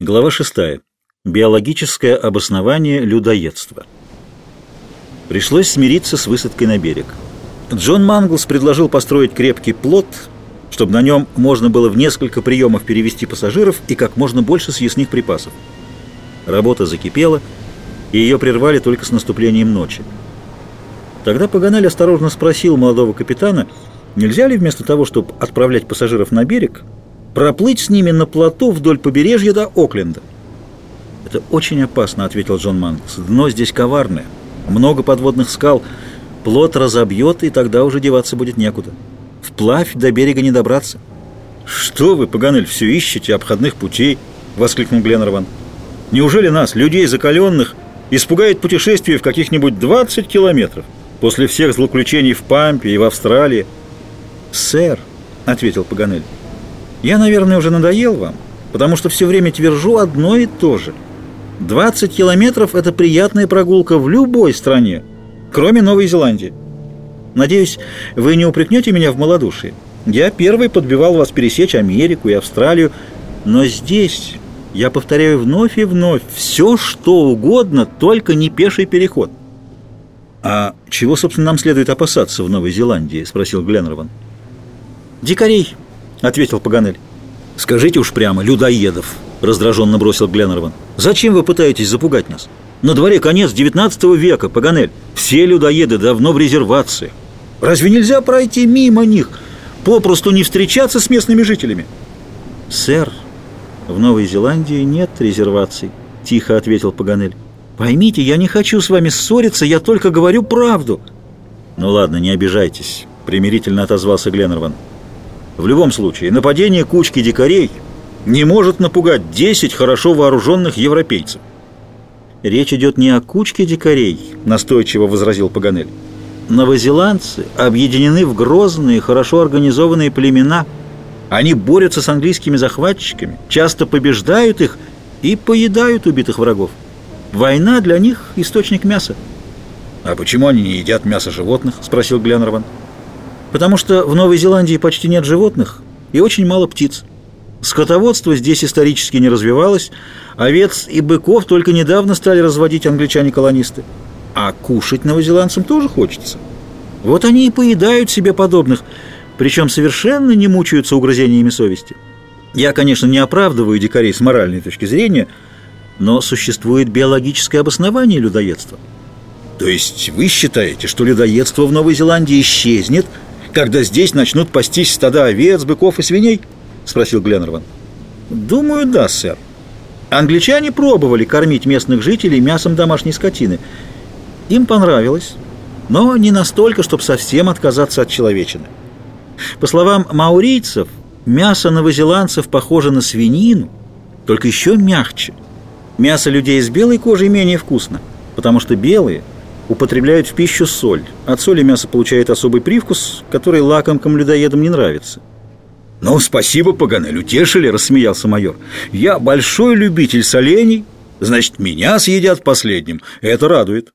Глава 6. Биологическое обоснование людоедства. Пришлось смириться с высадкой на берег. Джон Манглс предложил построить крепкий плот, чтобы на нем можно было в несколько приемов перевести пассажиров и как можно больше съестных припасов. Работа закипела, и ее прервали только с наступлением ночи. Тогда Паганель осторожно спросил молодого капитана, нельзя ли вместо того, чтобы отправлять пассажиров на берег, проплыть с ними на плоту вдоль побережья до Окленда. «Это очень опасно», — ответил Джон Манкс. «Дно здесь коварное, много подводных скал, плот разобьет, и тогда уже деваться будет некуда. Вплавь до берега не добраться». «Что вы, Паганель, все ищете обходных путей?» — воскликнул Гленнерван. «Неужели нас, людей закаленных, испугает путешествие в каких-нибудь 20 километров после всех злоключений в Пампе и в Австралии?» «Сэр», — ответил Паганель, — я, наверное, уже надоел вам, потому что все время твержу одно и то же. 20 километров – это приятная прогулка в любой стране, кроме Новой Зеландии. Надеюсь, вы не упрекнете меня в малодушии. Я первый подбивал вас пересечь Америку и Австралию, но здесь, я повторяю вновь и вновь, все что угодно, только не пеший переход. «А чего, собственно, нам следует опасаться в Новой Зеландии?» – спросил Гленнерван. «Дикарей», — ответил Паганель. «Скажите уж прямо, людоедов!» — раздраженно бросил Гленнерван. «Зачем вы пытаетесь запугать нас? На дворе конец XIX века, Паганель. Все людоеды давно в резервации. Разве нельзя пройти мимо них, попросту не встречаться с местными жителями?» «Сэр, в Новой Зеландии нет резерваций», — тихо ответил Паганель. «Поймите, я не хочу с вами ссориться, я только говорю правду». «Ну ладно, не обижайтесь», — примирительно отозвался Гленнерван. В любом случае, нападение кучки дикарей не может напугать 10 хорошо вооруженных европейцев. «Речь идет не о кучке дикарей», — настойчиво возразил Паганель. «Новозеландцы объединены в грозные, хорошо организованные племена. Они борются с английскими захватчиками, часто побеждают их и поедают убитых врагов. Война для них — источник мяса». «А почему они не едят мясо животных?» — спросил Гленнерван. Потому что в Новой Зеландии почти нет животных и очень мало птиц. Скотоводство здесь исторически не развивалось, овец и быков только недавно стали разводить англичане-колонисты. А кушать новозеландцам тоже хочется. Вот они и поедают себе подобных, причем совершенно не мучаются угрызениями совести. Я, конечно, не оправдываю дикарей с моральной точки зрения, но существует биологическое обоснование людоедства. То есть вы считаете, что людоедство в Новой Зеландии исчезнет – когда здесь начнут пастись стада овец, быков и свиней?» — спросил Гленнерван. «Думаю, да, сэр. Англичане пробовали кормить местных жителей мясом домашней скотины. Им понравилось, но не настолько, чтобы совсем отказаться от человечины. По словам маурийцев, мясо новозеландцев похоже на свинину, только еще мягче. Мясо людей с белой кожей менее вкусно, потому что белые – употребляют в пищу соль. От соли мясо получает особый привкус, который лакомкам-людоедам не нравится. «Ну, спасибо, Паганель, утешили», — рассмеялся майор. «Я большой любитель солений, значит, меня съедят последним. Это радует».